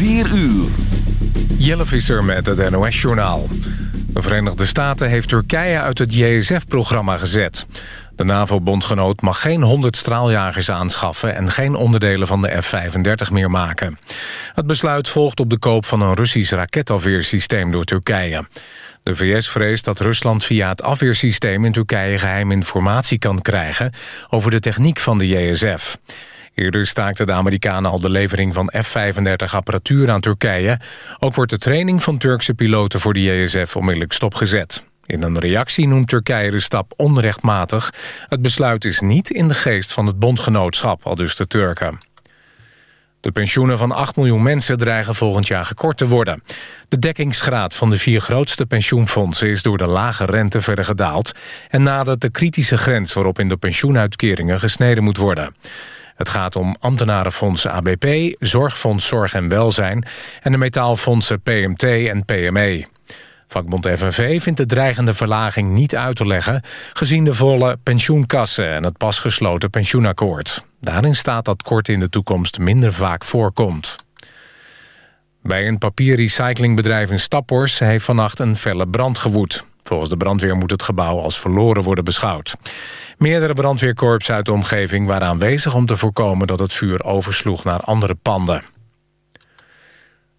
4 uur. Jelle Visser met het NOS-journaal. De Verenigde Staten heeft Turkije uit het JSF-programma gezet. De NAVO-bondgenoot mag geen 100 straaljagers aanschaffen... en geen onderdelen van de F-35 meer maken. Het besluit volgt op de koop van een Russisch raketafweersysteem door Turkije. De VS vreest dat Rusland via het afweersysteem in Turkije geheim informatie kan krijgen... over de techniek van de JSF. Eerder staakten de Amerikanen al de levering van F-35-apparatuur aan Turkije. Ook wordt de training van Turkse piloten voor de JSF onmiddellijk stopgezet. In een reactie noemt Turkije de stap onrechtmatig. Het besluit is niet in de geest van het bondgenootschap, al dus de Turken. De pensioenen van 8 miljoen mensen dreigen volgend jaar gekort te worden. De dekkingsgraad van de vier grootste pensioenfondsen is door de lage rente verder gedaald... en nadert de kritische grens waarop in de pensioenuitkeringen gesneden moet worden. Het gaat om ambtenarenfondsen ABP, Zorgfonds Zorg en Welzijn... en de metaalfondsen PMT en PME. Vakbond FNV vindt de dreigende verlaging niet uit te leggen... gezien de volle pensioenkassen en het pas gesloten pensioenakkoord. Daarin staat dat kort in de toekomst minder vaak voorkomt. Bij een papierrecyclingbedrijf in Staphorst heeft vannacht een felle brand gewoed. Volgens de brandweer moet het gebouw als verloren worden beschouwd. Meerdere brandweerkorps uit de omgeving waren aanwezig om te voorkomen dat het vuur oversloeg naar andere panden.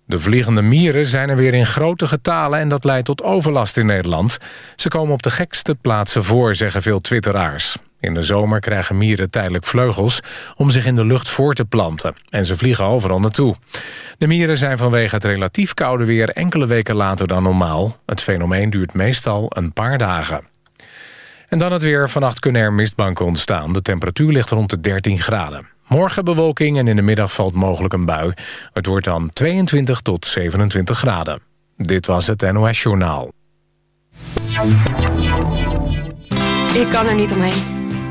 De vliegende mieren zijn er weer in grote getalen en dat leidt tot overlast in Nederland. Ze komen op de gekste plaatsen voor, zeggen veel twitteraars. In de zomer krijgen mieren tijdelijk vleugels om zich in de lucht voor te planten. En ze vliegen overal naartoe. De mieren zijn vanwege het relatief koude weer enkele weken later dan normaal. Het fenomeen duurt meestal een paar dagen. En dan het weer. Vannacht kunnen er mistbanken ontstaan. De temperatuur ligt rond de 13 graden. Morgen bewolking en in de middag valt mogelijk een bui. Het wordt dan 22 tot 27 graden. Dit was het NOS Journaal. Ik kan er niet omheen.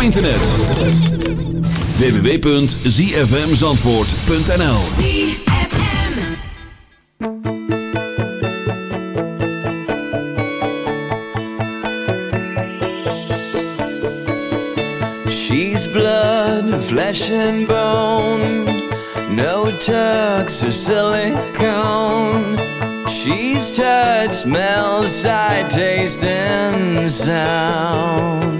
op internet. www.zfmzandvoort.nl She's blood, flesh and bone. No tucks or silicone. She's touch, smell, sight, taste, and sound.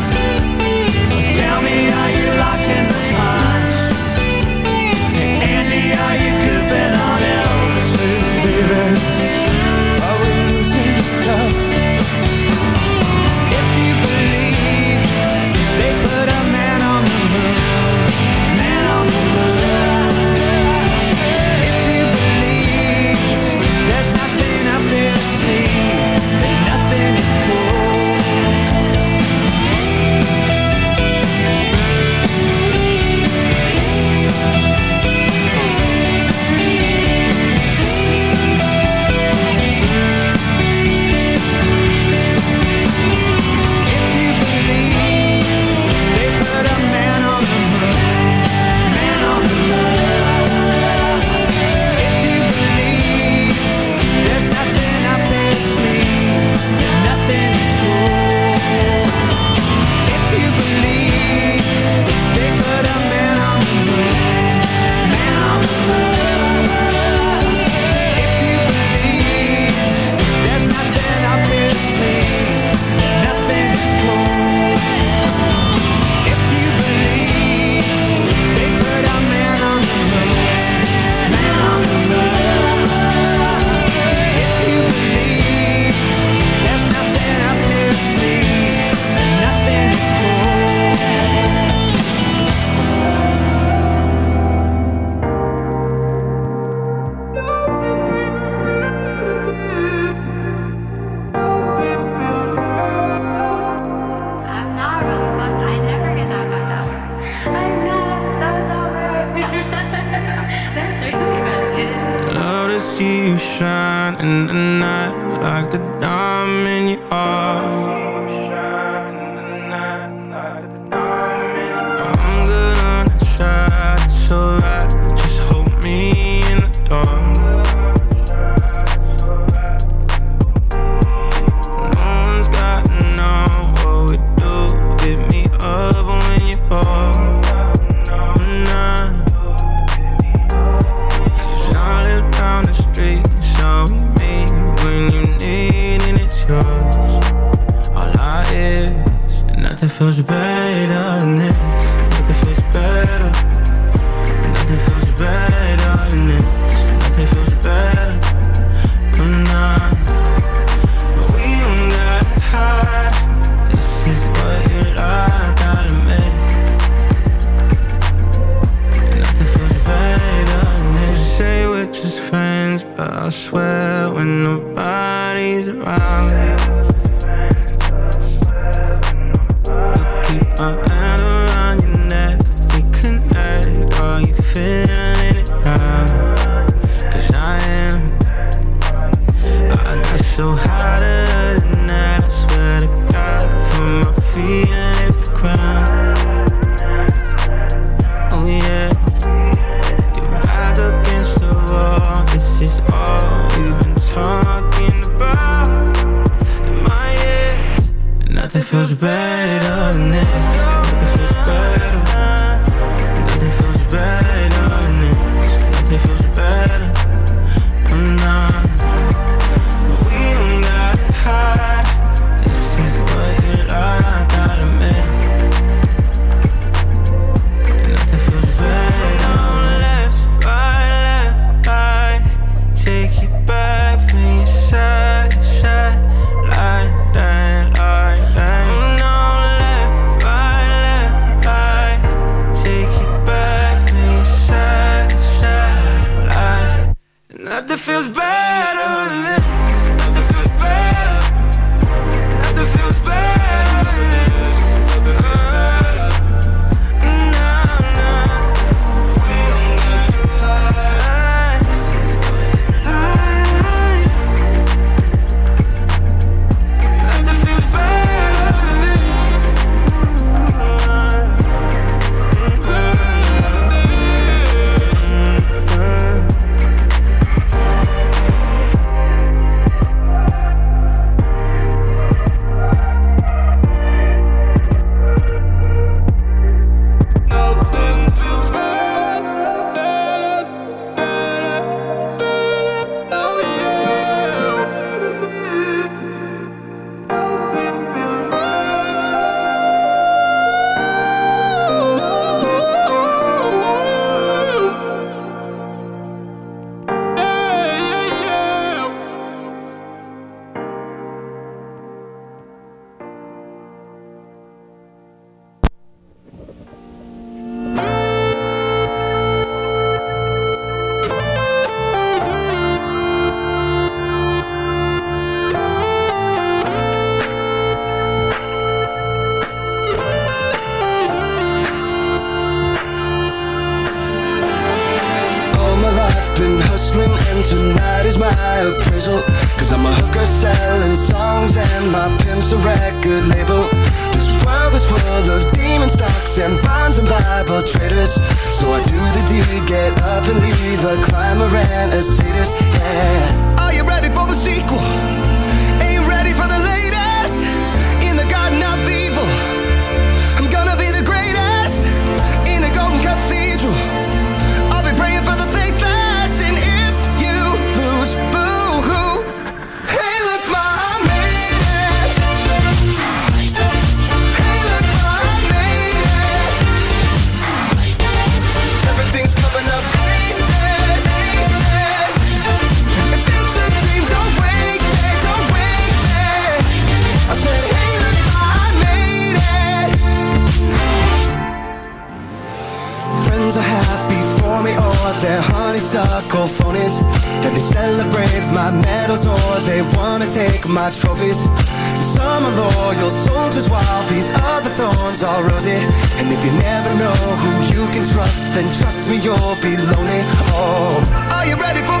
feeling it now. Cause I am. I got so hotter than that. I swear to God, from my feet and lift the crown. Oh yeah, you're back against the wall. This is all we've been talking about. In my ears, nothing feels better than this. And if you never know who you can trust Then trust me, you'll be lonely. Oh, are you ready for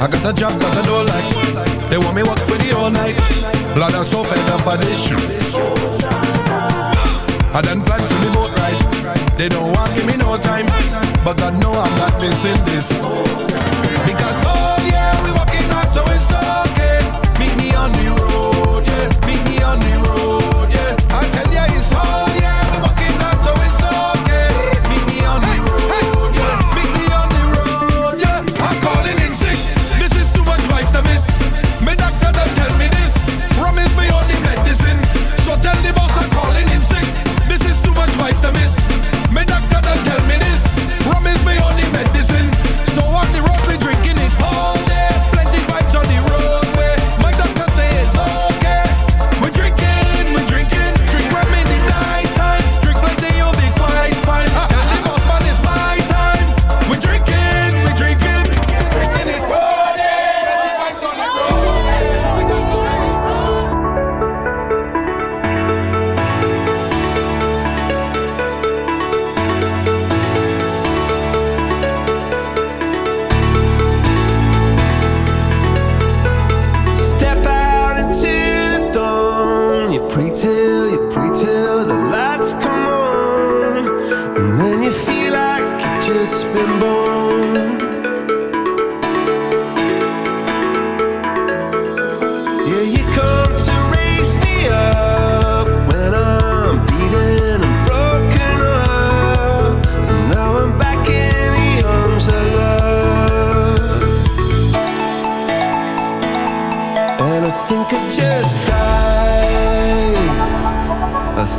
I got a job that I don't like. They want me work for the all night. Lord, I'm so fed up of this shit. I done planned for the boat ride. They don't want give me no time, but God know I'm not missing this. Because oh yeah, we walking out, so it's okay. Meet me on the